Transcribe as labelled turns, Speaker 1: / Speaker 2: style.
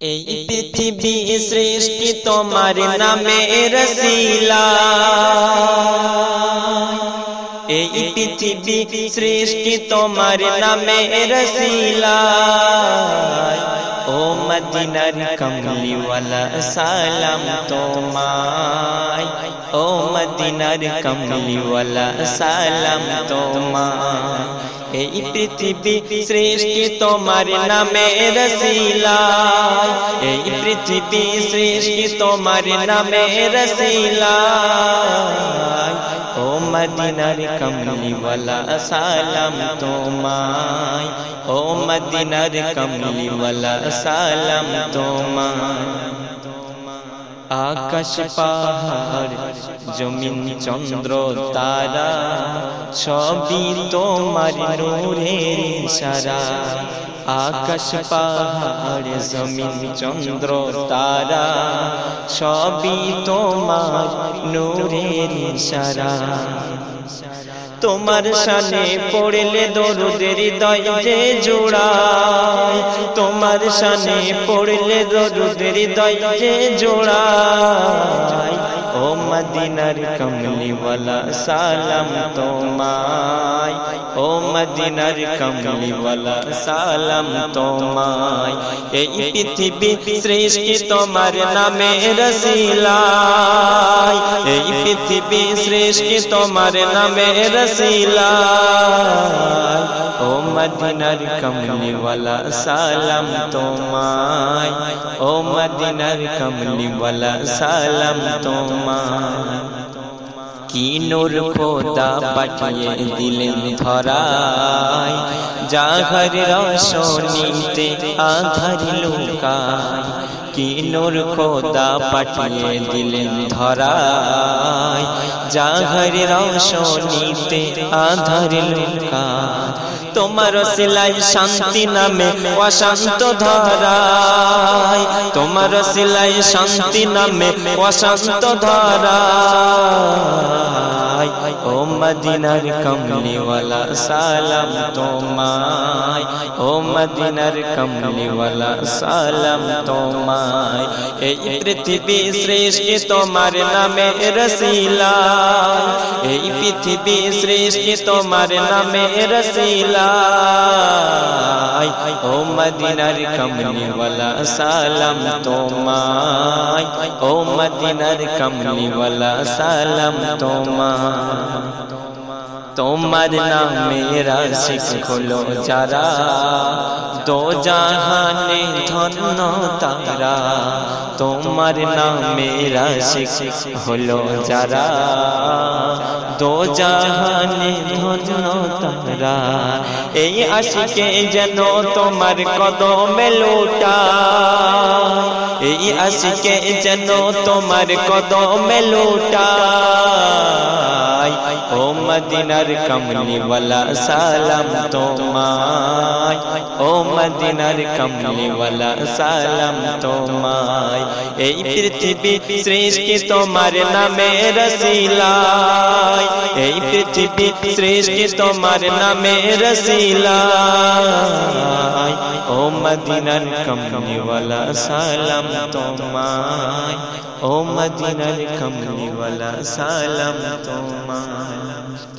Speaker 1: এই পৃথিবী সৃষ্টি তোমার নামে রসিলা। এই পৃথিবী সৃষ্টি তোমার নামে রসিলা। ও মদিনার কমলিওয়ালা সালাম তোমায় ও মদিনার কমলিওয়ালা সালাম তোমায় এই পৃথিবী সৃষ্টি তোমার নামে রসিলা এই পৃথিবী সৃষ্টি তোমার নামে রসিলা ও মদিনার কমলিওয়ালা সালাম তোমায় ও মদিনার কমলিওয়ালা সালাম তোমায় আকাশ পাহাড়, জমিন চন্দ্র তারা সবই তোমার নূরের সারা আকাশ পাহাড়, জমিন চন্দ্র তারা সবই তোমার নূরের সারা তোমার সানে পড়লে দরুদের হৃদয় যে জোড়ায় তোমার সানে পড়লে দরুদের হৃদয় যে জোড়ায়। ও মদিনার কমলিওয়ালা, সালাম তোমায়। ও মদিনার কমলিওয়ালা, সালাম তোমায়। এই পৃথিবী সৃষ্টি তোমার নামে রসিলাই এই পৃথিবী সৃষ্টি তোমার নামে রসিলাই ও মদিনার কমলিওয়ালা সালাম তোমায় ও মদিনার কমলিওয়ালা সালাম তোমায় কি নূর খোদা পাঠিয়ে দিলেন ধরায় জাঘর রসনীতে আধার লুকায় কি নূর খোদা পাঠিয়ে দিলেন ধরা ধরায়। ঘরে রসনীতে আধার লুকায়। তোমার সিলাই শান্তি নামে অশান্ত ধরায়। তোমার সিলাই শান্তি নামে অশান্ত ধরায়। ও মদিনার কমলিওয়ালা, সালাম তোমায়। ও মদিনার কমলিওয়ালা, সালাম তোমায়। এই পৃথিবী সৃষ্টি তোমার নামে রসিলা এই পৃথিবী সৃষ্টি তোমার নামে রসিলা لائی او مدینر کمنی والا سلام تو مائی او مدینر کمنی والا سلام تو مائی তোমার নামে রাশিক হলো যারা। দো জাহানে ধন্য তারা। তোমার নামে রাশিক হলো যারা। দো জাহানে ধন্য তারা। এই আশিকে যেন তোমার কদমে লোটা। এই আশিকে যেন তোমার কদমে লোটা। ও মদিনার কমলিওয়ালা সালাম তোমায়। ও মদিনার কমলিওয়ালা সালাম তোমায়। এই পৃথিবী সৃষ্টি তোমার নামে রসিলাই এই পৃথিবী সৃষ্টি তোমার নামে রসিলাই ও মদিনার কমলিওয়ালা সালাম তোমায়। ও মদিনার কমলিওয়ালা সালাম তোমায়। سلام